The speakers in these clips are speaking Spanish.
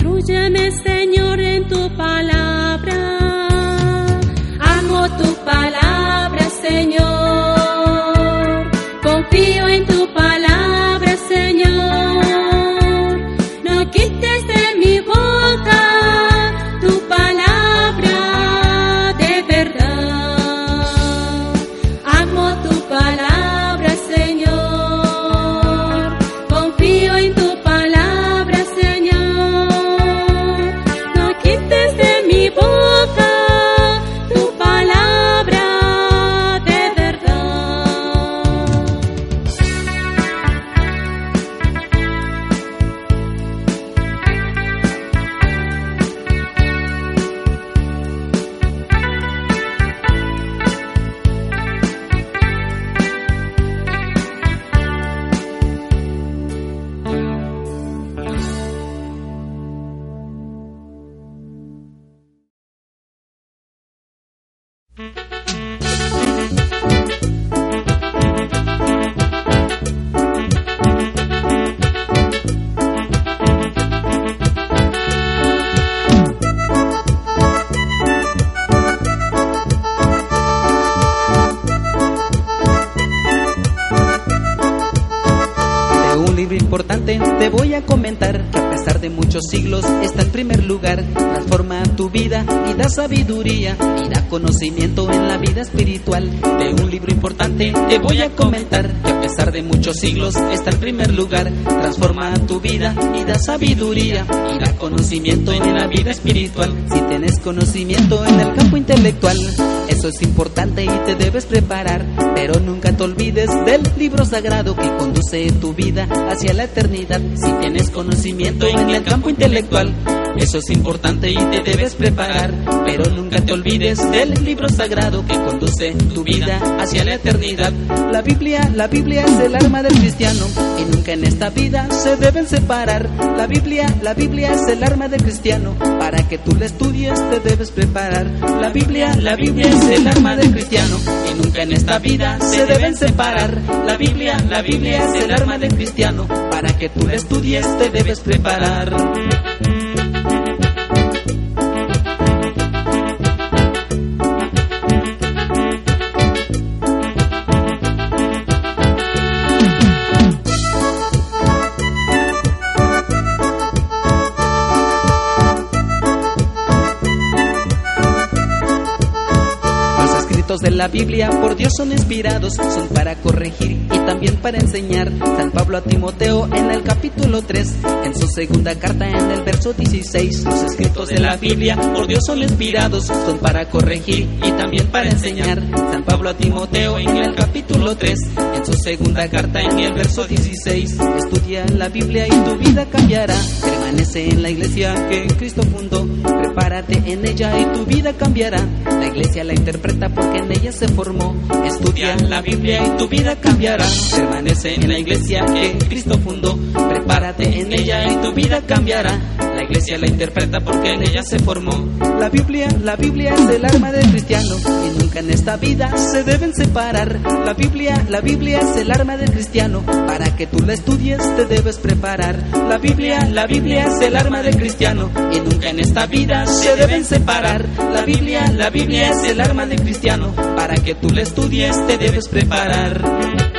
Instruyeme, Señor, en tu palabra. Sabiduría y da conocimiento en la vida espiritual. De un libro importante te voy a comentar que a pesar de muchos siglos está en primer lugar. Transforma tu vida y da sabiduría y da conocimiento en la vida espiritual. Si tienes conocimiento en el campo intelectual, eso es importante y te debes preparar, pero nunca te olvides del libro sagrado que conduce tu vida hacia la eternidad. Si tienes conocimiento en el campo intelectual, eso es importante y te debes preparar, pero nunca te olvides del libro sagrado que conduce tu vida hacia la eternidad. La Biblia, la Biblia es el arma del cristiano y nunca en esta vida se deben separar. La Biblia, la Biblia es el arma del cristiano, para que tú la estudies te debes preparar. La Biblia, la Biblia es el arma del cristiano y nunca en esta vida se deben separar. La Biblia, la Biblia es el arma del cristiano, para que tú la estudies te debes preparar. De la Biblia por Dios son inspirados, son para corregir y también para enseñar. San Pablo a Timoteo en el capítulo 3, en su segunda carta en el verso 16. Los escritos de la Biblia por Dios son inspirados, son para corregir y también para enseñar. San Pablo a Timoteo en el capítulo 3, en su segunda carta en el verso 16. Estudia la Biblia y tu vida cambiará. Permanece en la iglesia que Cristo fundó. Prepárate en ella y tu vida cambiará. La iglesia la interpreta porque en ella se formó. Estudia la Biblia y tu vida cambiará. Permanece en la iglesia que Cristo fundó. Prepárate en ella y tu vida cambiará. La iglesia la interpreta porque en ella se formó. La Biblia, la Biblia es el arma del cristiano y nunca en esta vida se deben separar. La Biblia, la Biblia es el arma del cristiano. Para que tú la estudies te debes preparar. La Biblia, la Biblia es el arma del cristiano y nunca en esta vida se deben separar. La Biblia, la Biblia es el arma del cristiano. Para que tú la estudies te debes preparar.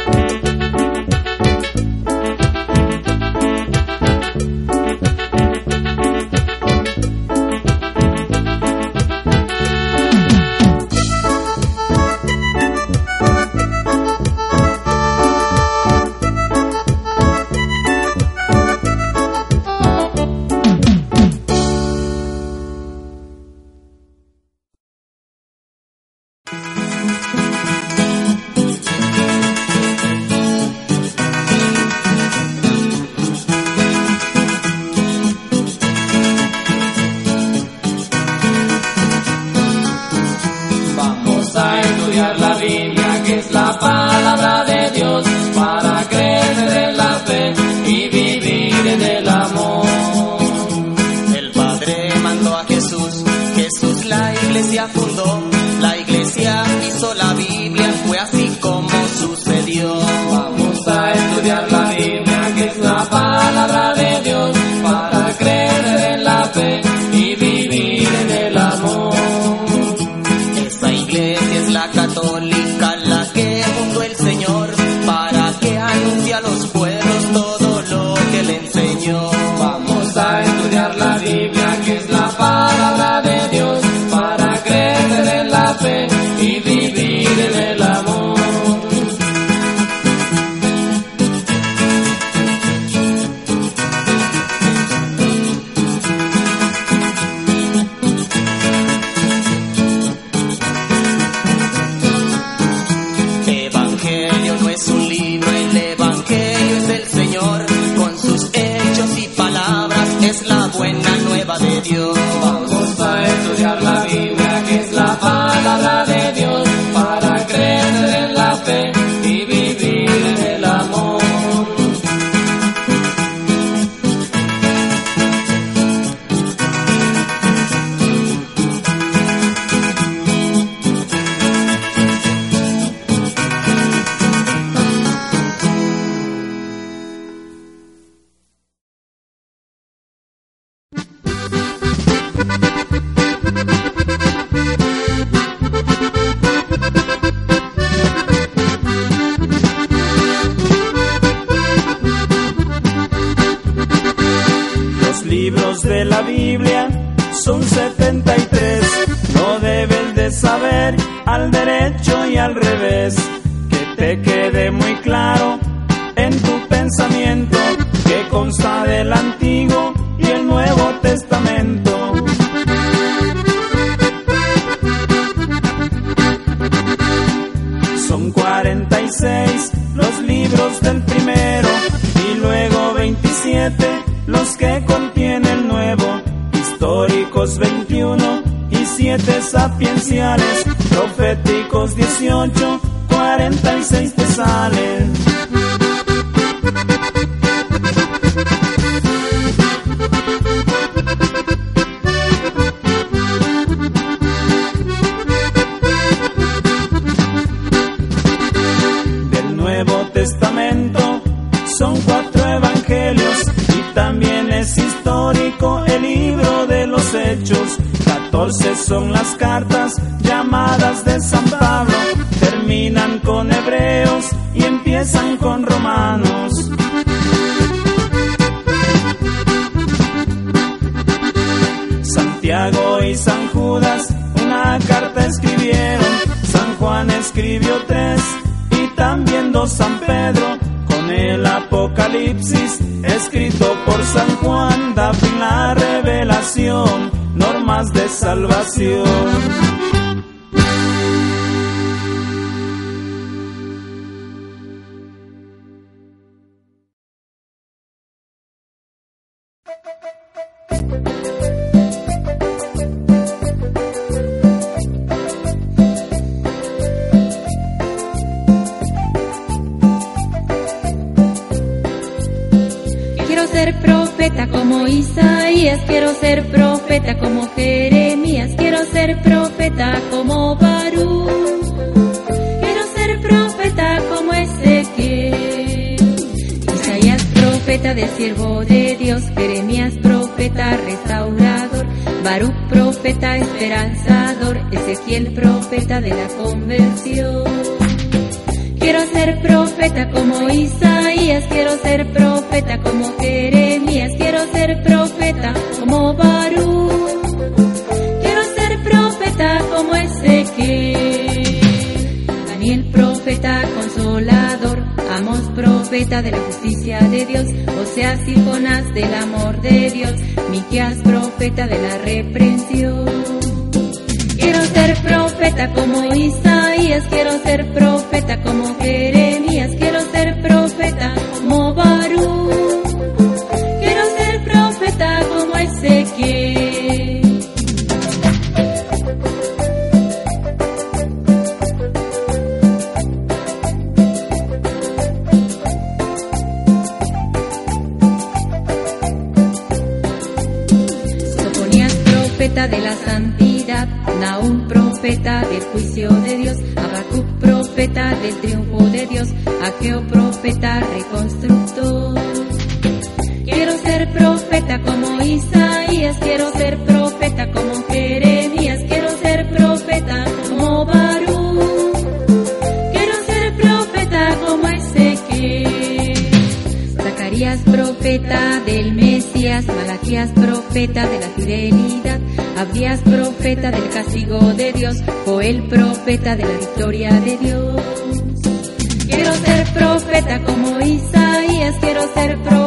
Libros de la Biblia son 73. No debes de saber al derecho y al revés. Que te quede muy claro en tu pensamiento que consta del Antiguo históricos 21 y 7 sapienciales, proféticos 18, 46 te Pedro con el Apocalipsis escrito por San Juan da fin la revelación, normas de salvación. Isaías, quiero ser profeta como Jeremías, quiero ser profeta como Barú. Quiero ser profeta como Ezequiel. Isaías profeta de siervo de Dios, Jeremías profeta restaurador, Baruch profeta esperanzador, Ezequiel profeta de la conversión. Quiero ser profeta como Isaías, quiero ser profeta como Jeremías, quiero ser profeta como Barú. Quiero ser profeta como Ezequiel. Daniel profeta consolador, Amos profeta de la justicia de Dios, Oseas y Jonás del amor de Dios, Miqueas profeta de la reprensión. Quiero ser profeta como Isaías, quiero ser profeta como Jeremías, quiero ser profeta como Barú. Quiero ser profeta como Ezequiel. Abdías profeta del castigo de Dios, Joel profeta de la victoria de Dios. Quiero ser profeta como Isaías, quiero ser profeta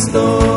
Cristo,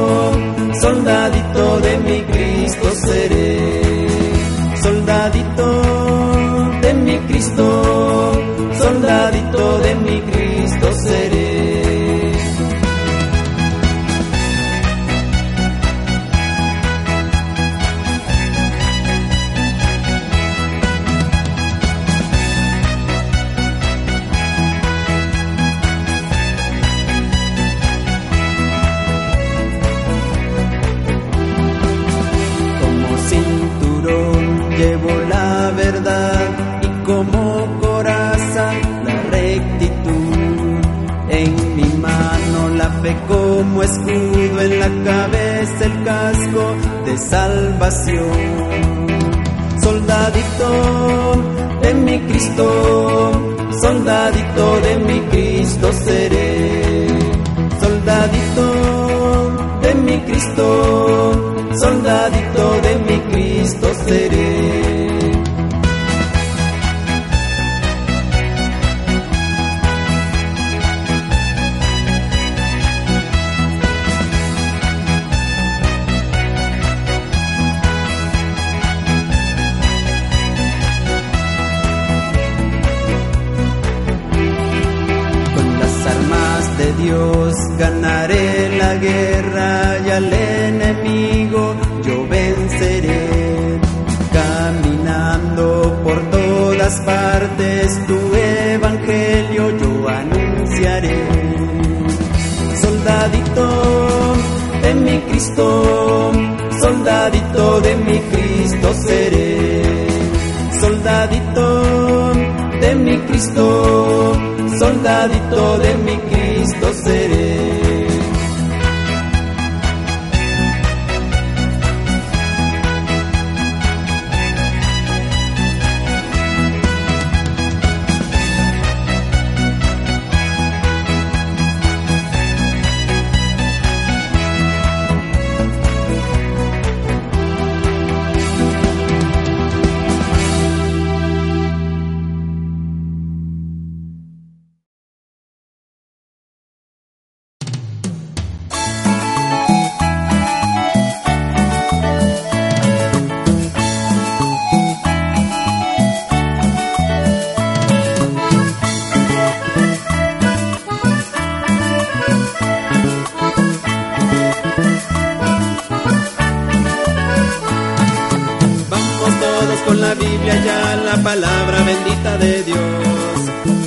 palabra bendita de Dios.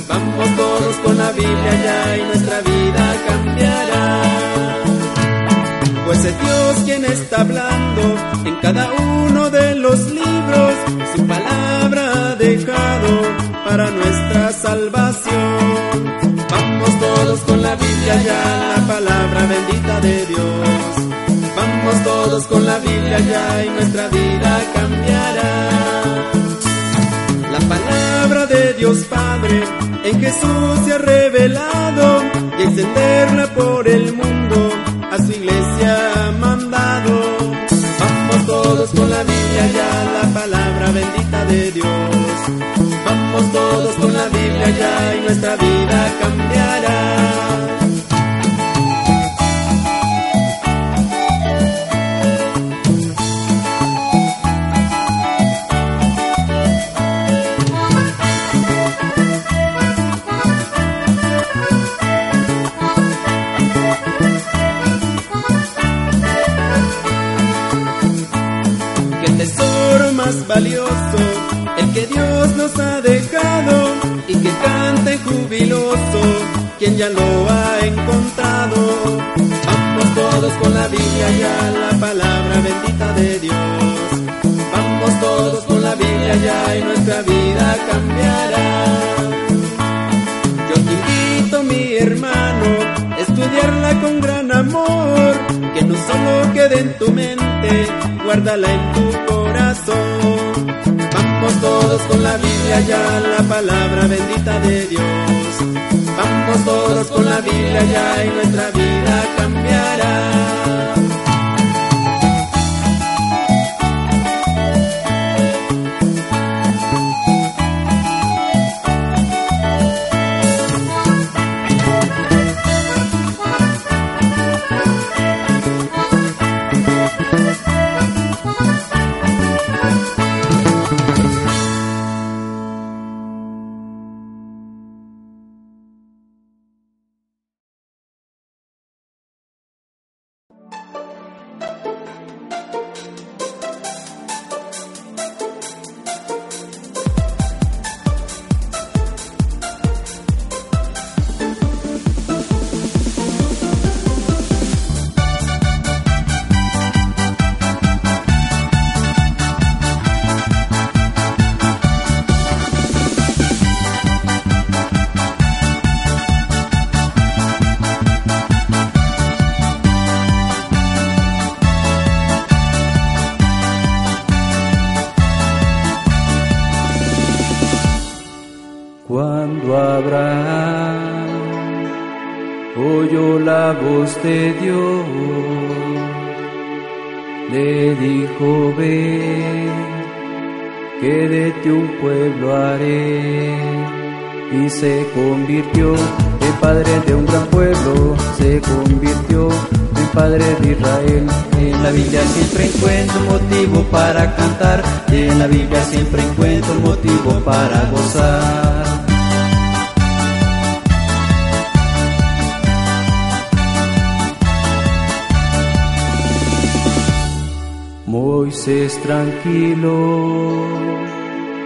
Vamos todos con la Biblia ya y nuestra vida cambiará. Pues es Dios quien está hablando en cada uno de los libros. Su palabra ha dejado para nuestra salvación. Vamos todos con la Biblia ya, la palabra bendita de Dios. Vamos todos con la Biblia ya y nuestra vida cambiará. En Jesús se ha revelado y es eterna por el mundo, a su iglesia ha mandado. Vamos todos con la Biblia ya, la palabra bendita de Dios. Vamos todos con la Biblia ya y nuestra vida cambiará. valioso, el que Dios nos ha dejado y que cante jubiloso, quien ya lo ha encontrado. Vamos todos con la Biblia y la palabra bendita de Dios. Vamos todos con la Biblia ya y nuestra vida cambiará mi hermano, estudiarla con gran amor, que no solo quede en tu mente, guárdala en tu corazón. Vamos todos con la Biblia ya, la palabra bendita de Dios. Vamos todos con la Biblia ya y nuestra vida cambiará. La voz de Dios, le dijo, ve, que de ti un pueblo haré. Y se convirtió en padre de un gran pueblo, se convirtió en padre de Israel. En la Biblia siempre encuentro motivo para cantar, en la Biblia siempre encuentro motivo para gozar. Moisés tranquilo.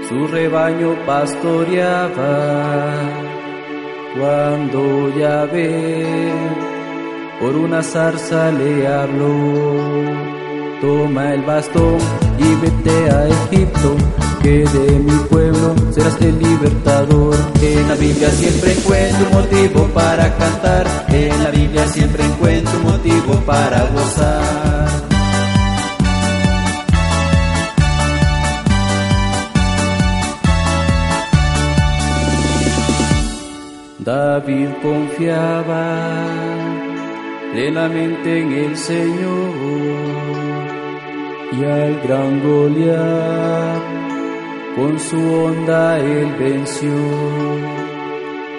Su rebaño pastoreaba cuando ya ve por una zarza le habló. Toma el bastón y vete a Egipto que de mi pueblo serás el libertador. En la Biblia siempre encuentro motivo para cantar. En la Biblia siempre encuentro motivo para gozar David confiaba plenamente en el Señor y al gran Goliat con su onda él venció.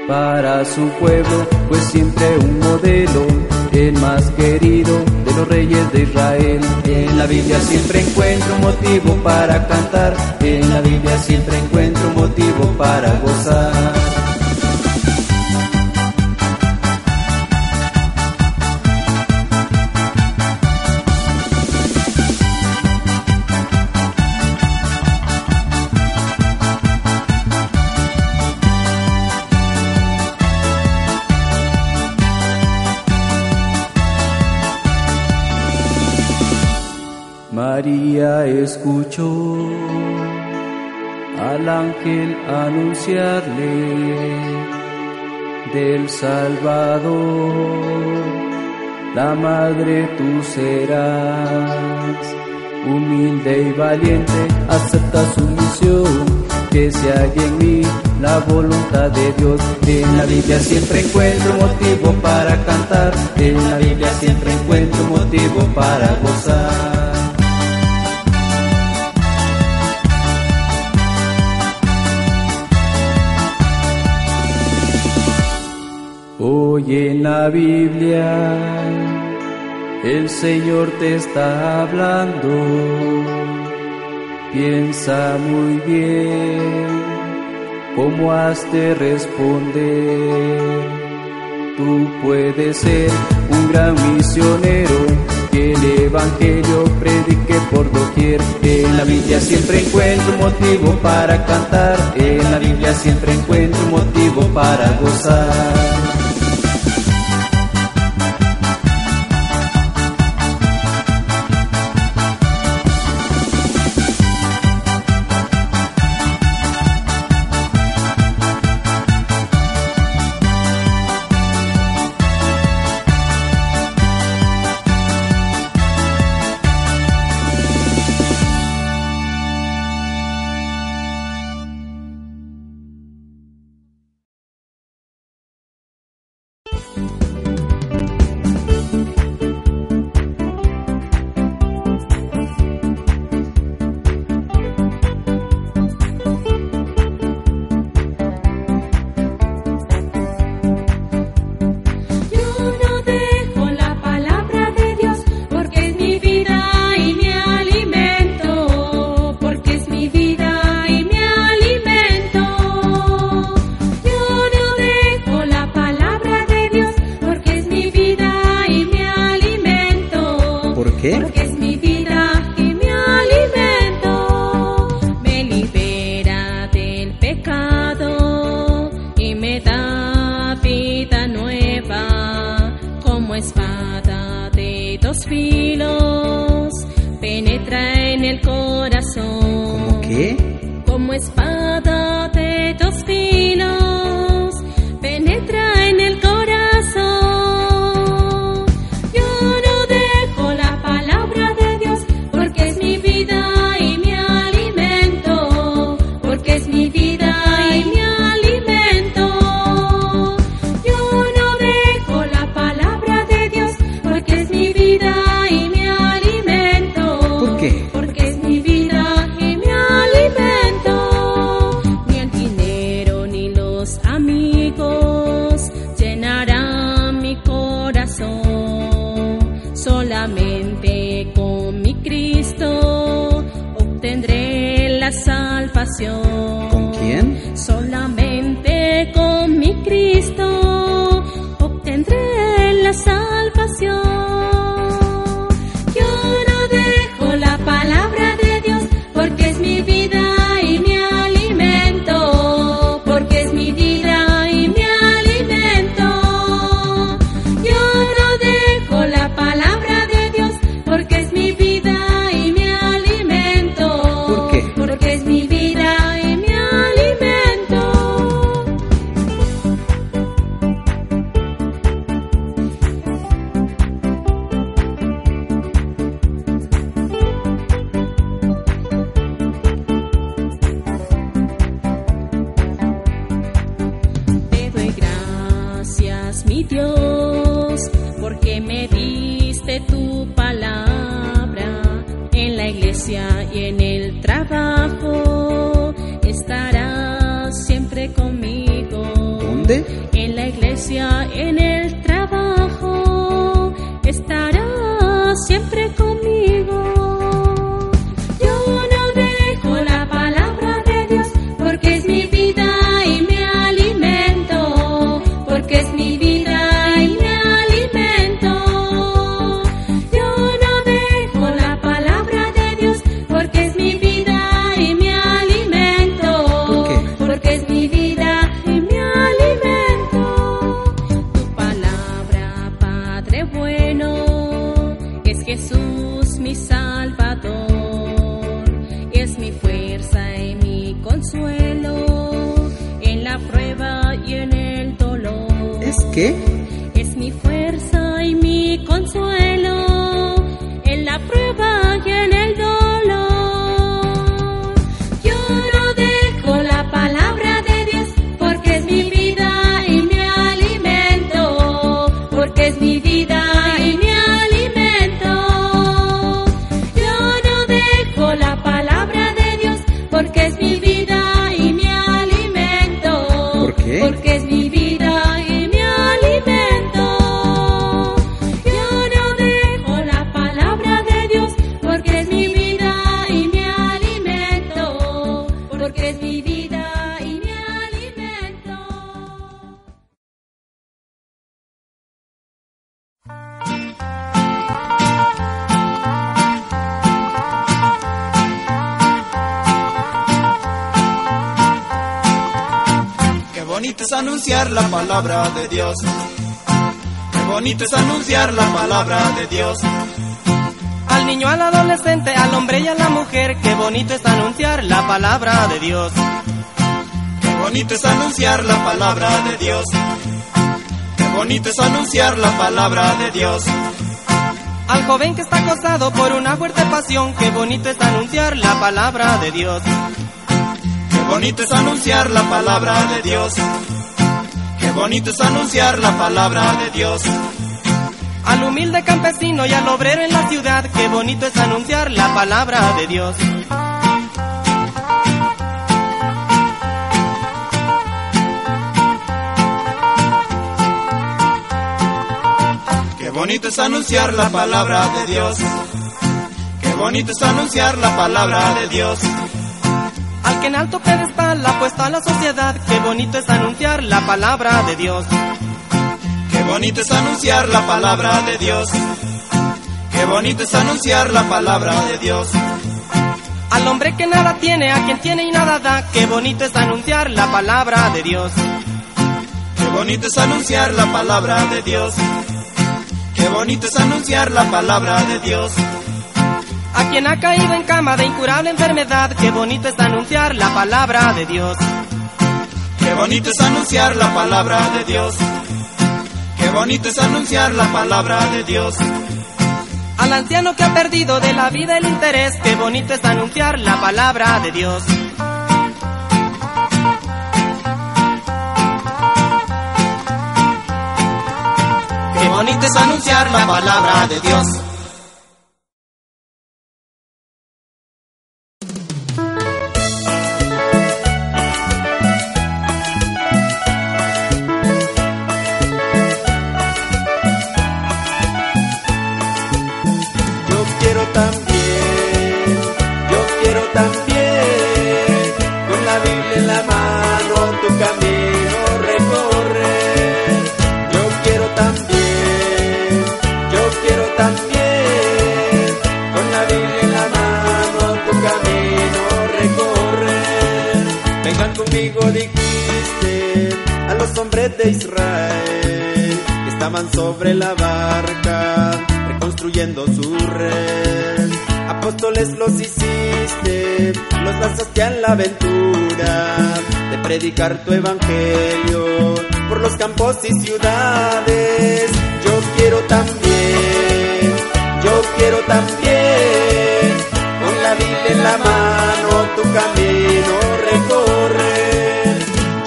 Para su pueblo fue siempre un modelo, el más querido de los reyes de Israel. En la Biblia siempre encuentro motivo para cantar, en la Biblia siempre encuentro motivo para gozar. Al ángel anunciarle del Salvador, la madre tú serás, humilde y valiente, acepta su misión, que se haga en mí la voluntad de Dios. En la Biblia siempre encuentro motivo para cantar, en la Biblia siempre encuentro motivo para gozar. Hoy en la Biblia el Señor te está hablando. Piensa muy bien cómo has de responder. Tú puedes ser un gran misionero que el Evangelio predique por doquier. En la Biblia siempre encuentro motivo para cantar, en la Biblia siempre encuentro motivo para gozar. en el corazón. ¿Cómo qué? Como espada iglesia y en el trabajo. Estarás siempre conmigo. ¿Dónde? En la iglesia, en el trabajo, estarás siempre conmigo. Anunciar la palabra de Dios. Qué bonito es anunciar la palabra de Dios. Al niño, al adolescente, al hombre y a la mujer, qué bonito es anunciar la palabra de Dios. Qué bonito es anunciar la palabra de Dios. Qué bonito es anunciar la palabra de Dios. Al joven que está acosado por una fuerte pasión, qué bonito es anunciar la palabra de Dios. Qué bonito es anunciar la palabra de Dios. Qué bonito es anunciar la palabra de Dios. Al humilde campesino y al obrero en la ciudad, qué bonito es anunciar la palabra de Dios. Qué bonito es anunciar la palabra de Dios. Qué bonito es anunciar la palabra de Dios. Que en alto pedestal ha puesto a la sociedad, qué bonito es anunciar la palabra de Dios. Qué bonito es anunciar la palabra de Dios. Qué bonito es anunciar la palabra de Dios. Al hombre que nada tiene, a quien tiene y nada da, qué bonito es anunciar la palabra de Dios. Qué bonito es anunciar la palabra de Dios. Qué bonito es anunciar la palabra de Dios. A quien ha caído en cama de incurable enfermedad, qué bonito es anunciar la palabra de Dios. Qué bonito es anunciar la palabra de Dios. Qué bonito es anunciar la palabra de Dios. Al anciano que ha perdido de la vida el interés, qué bonito es anunciar la palabra de Dios. Qué bonito es anunciar la palabra de Dios. Predicar tu evangelio por los campos y ciudades. Yo quiero también, yo quiero también, con la Biblia en la mano tu camino recorrer.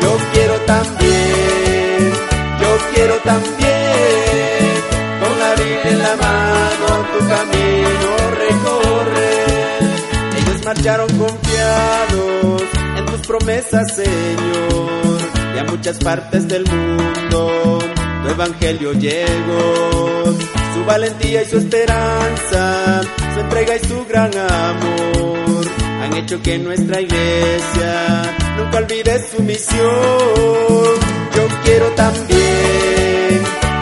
Yo quiero también, yo quiero también, con la Biblia en la mano tu camino recorrer. Ellos marcharon tus promesas, Señor, y a muchas partes del mundo tu evangelio llegó. Su valentía y su esperanza, su entrega y su gran amor han hecho que nuestra iglesia nunca olvide su misión. Yo quiero también,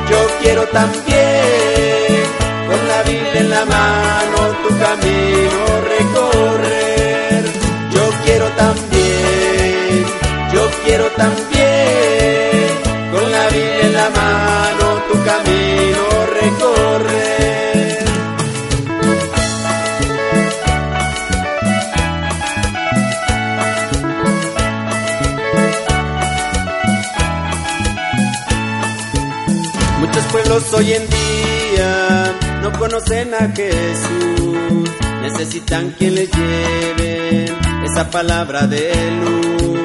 yo quiero también, con la Biblia en la mano tu camino recorrer. Yo quiero también, quiero también, con la Biblia en la mano tu camino recorrer. Muchos pueblos hoy en día no conocen a Jesús, necesitan quien les lleve esa palabra de luz.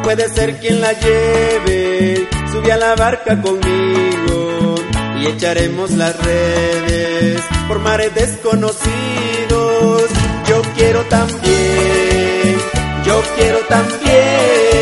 Tú puedes ser quien la lleve, sube a la barca conmigo y echaremos las redes por mares desconocidos. Yo quiero también, yo quiero también,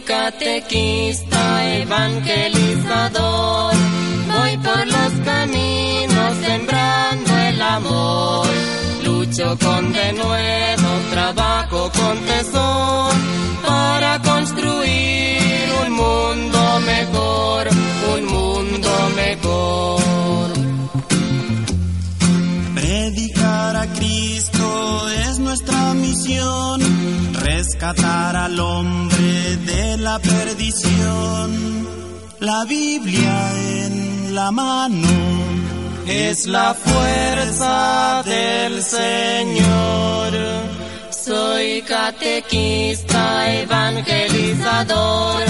Catequista, evangelizador. Voy por los caminos sembrando el amor. Lucho con denuedo, trabajo con tesón para construir un mundo mejor, un mundo mejor. Predicar a Cristo es nuestra misión, rescatar al hombre de la perdición. La Biblia en la mano es la fuerza del Señor. Soy catequista, evangelizador.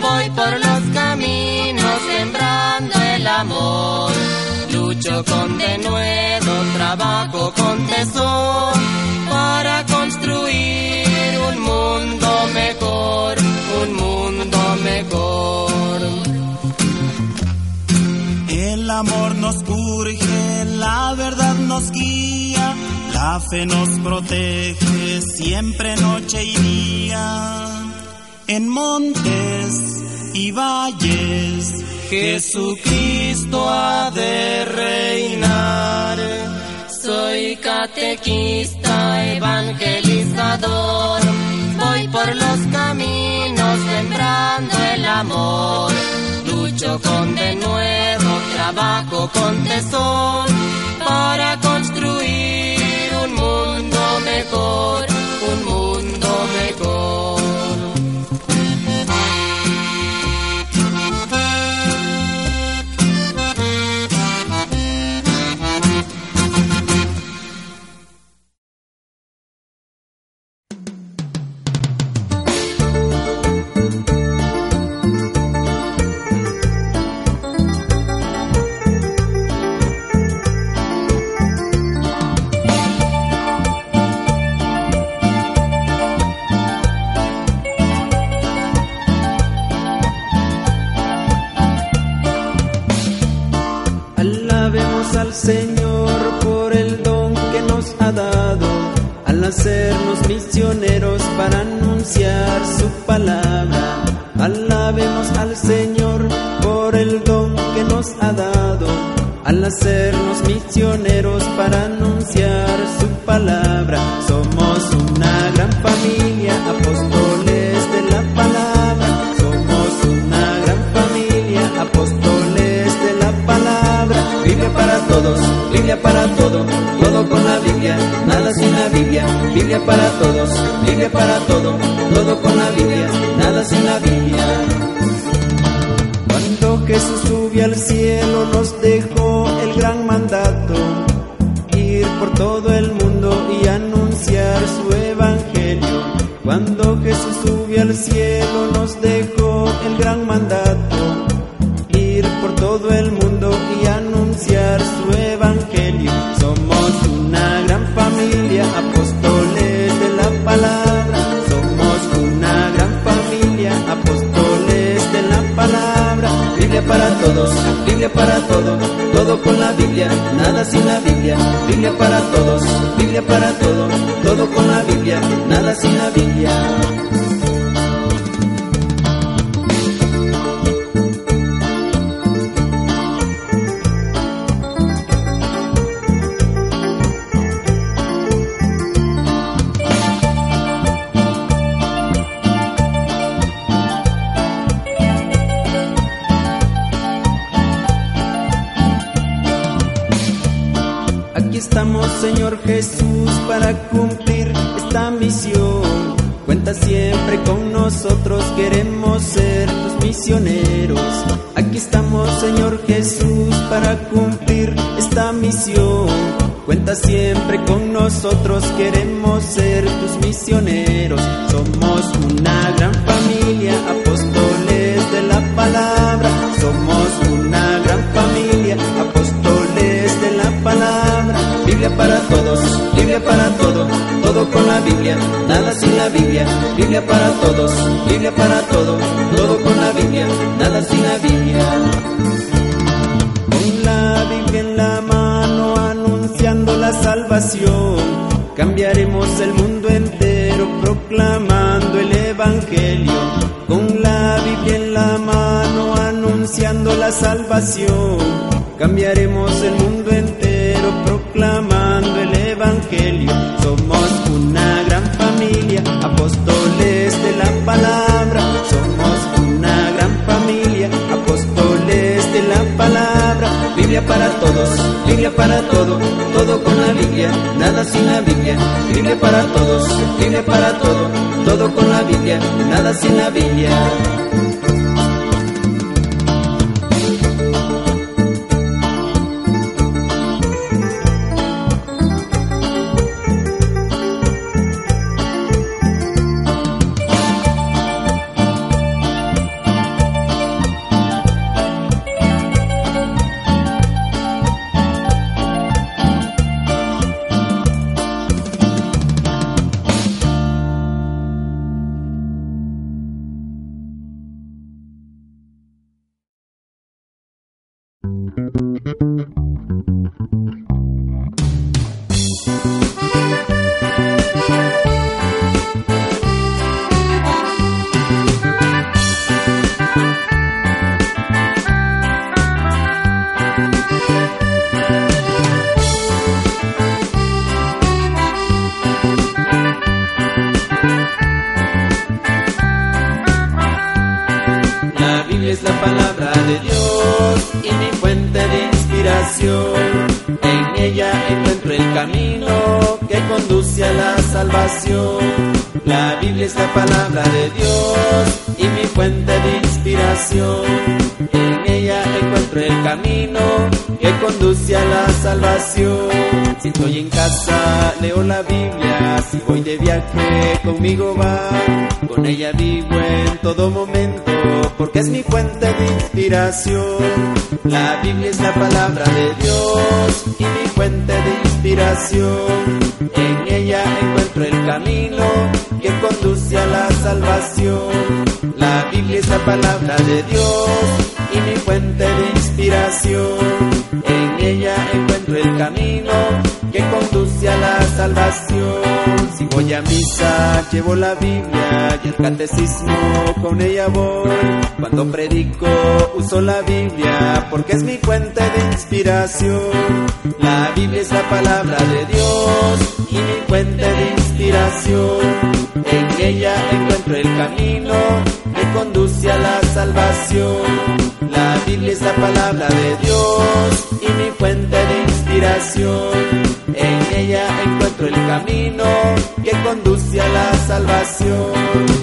Voy por los caminos sembrando el amor. Lucho con denuedo, trabajo con tesón para construir mejor. El amor nos urge, la verdad nos guía, la fe nos protege siempre noche y día. En montes y valles. Jesucristo ha de reinar. Soy catequista, evangelizador. Voy por los caminos el amor. Lucho con de nuevo, trabajo con tesón para construir un mundo mejor, un mundo todo el mundo y anunciar su evangelio. Cuando Jesús subió al cielo nos dejó el gran mandato, ir por todo el mundo para todos, Biblia para todo, todo con la Biblia, nada sin la Biblia. Biblia para todos, Biblia para todo, todo con la Biblia, nada sin la Biblia. Nosotros, queremos ser tus misioneros. Aquí estamos, Señor Jesús, para cumplir esta misión. Cuenta siempre con nosotros, queremos Biblia. Para todos, Biblia para todo, todo con la Biblia, nada sin la Biblia. Con la Biblia en la mano anunciando la salvación, cambiaremos el mundo entero proclamando el Evangelio. Con la Biblia en la mano anunciando la salvación, cambiaremos el mundo entero proclamando el Evangelio. Biblia para todos, Biblia para todo, todo con la Biblia, nada sin la Biblia. Biblia para todos, Biblia para todo, todo con la Biblia, nada sin la Biblia. Camino que conduce a la salvación. La Biblia es la palabra de Dios y mi fuente de inspiración. En ella encuentro el camino que conduce a la salvación. Si estoy en casa, leo la Biblia. Si voy de viaje, conmigo va. Con ella vivo en todo momento, porque es mi fuente de inspiración. La Biblia es la palabra de Dios fuente de inspiración. En ella encuentro el camino que conduce a la salvación. La Biblia es la palabra de Dios y mi fuente de inspiración. En ella encuentro el camino que conduce salvación. Si voy a misa, llevo la Biblia y el catecismo con ella voy. Cuando predico, uso la Biblia porque es mi fuente de inspiración. La Biblia es la palabra de Dios y mi fuente de inspiración. En ella encuentro el camino que conduce a la salvación. La Biblia es la palabra de Dios y mi fuente de inspiración. En ella encuentro el camino que conduce a la salvación.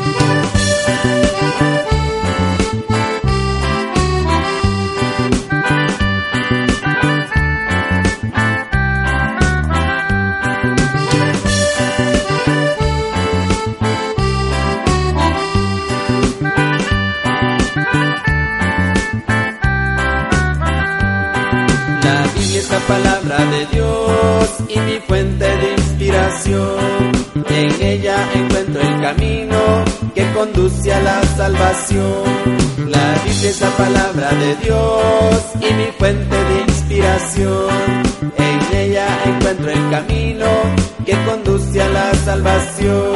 Palabra de En ella encuentro el camino que conduce a la salvación. La Biblia palabra de Dios y mi fuente de inspiración. En ella encuentro el camino que conduce a la salvación.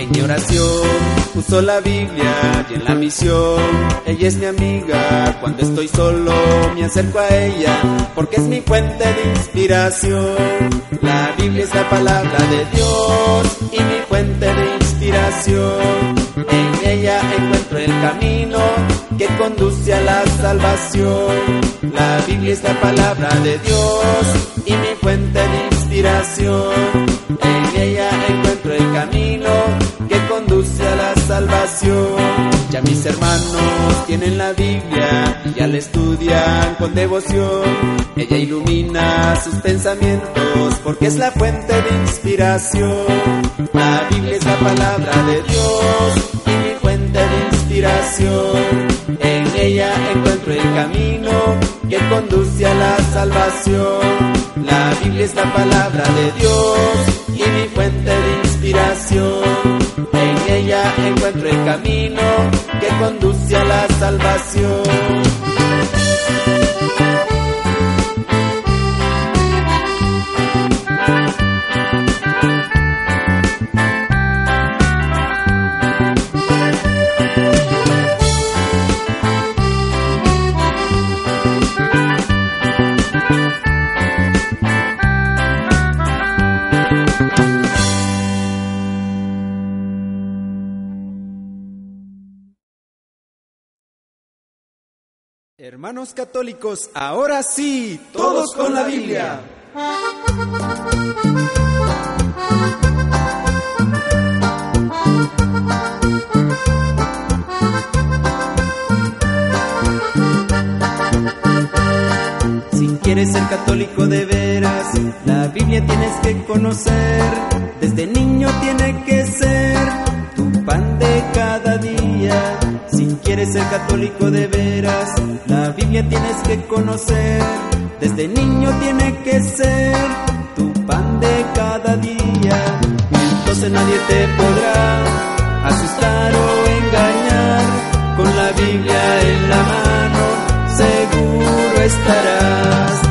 En mi oración uso la Biblia y en la misión ella es mi amiga. Cuando estoy solo me acerco a ella porque es mi fuente de inspiración. La Biblia es la palabra de Dios y mi fuente de inspiración. En ella encuentro el camino que conduce a la salvación. La Biblia es la palabra de Dios y mi fuente de inspiración. En ella encuentro el camino que conduce a la salvación. Ya mis hermanos tienen la Biblia ya la estudian con devoción. Ella ilumina sus pensamientos porque es la fuente de inspiración. La Biblia es la palabra de Dios y mi fuente de inspiración. En ella encuentro el camino que conduce a la salvación. La Biblia es la palabra de Dios y mi fuente de inspiración. En ella encuentro el camino que conduce a la salvación. Hermanos católicos, ahora sí, todos con la Biblia. Si quieres ser católico de veras, la Biblia tienes que conocer. Desde niño tiene que ser quieres ser católico de veras, la Biblia tienes que conocer. Desde niño tiene que ser tu pan de cada día. Entonces nadie te podrá asustar o engañar. Con la Biblia en la mano, seguro estarás.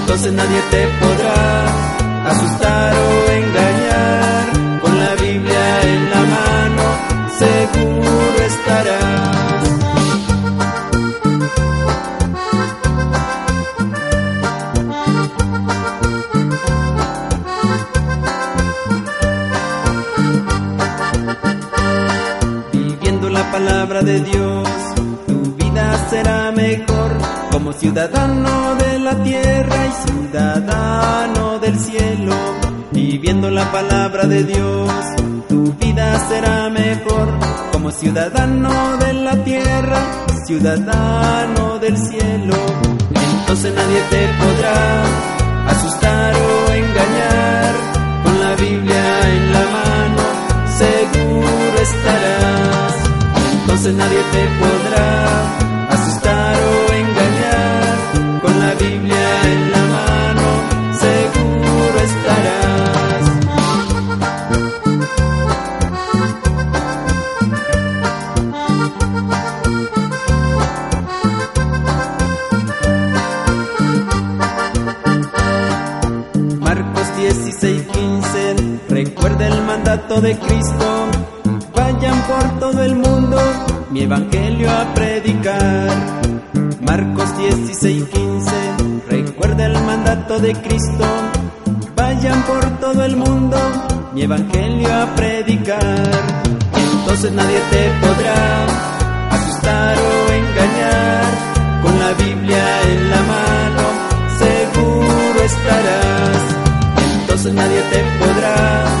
Entonces nadie te podrá de Dios. Tu vida será mejor como ciudadano de la tierra, ciudadano del cielo. Entonces nadie te podrá asustar o engañar con la Biblia en la mano, seguro estarás. Entonces nadie te podrá de Cristo. Vayan por todo el mundo, mi evangelio a predicar. Marcos 16, 15, recuerda el mandato de Cristo. Vayan por todo el mundo, mi evangelio a predicar. Entonces nadie te podrá asustar o engañar con la Biblia en la mano, seguro estarás. Entonces nadie te podrá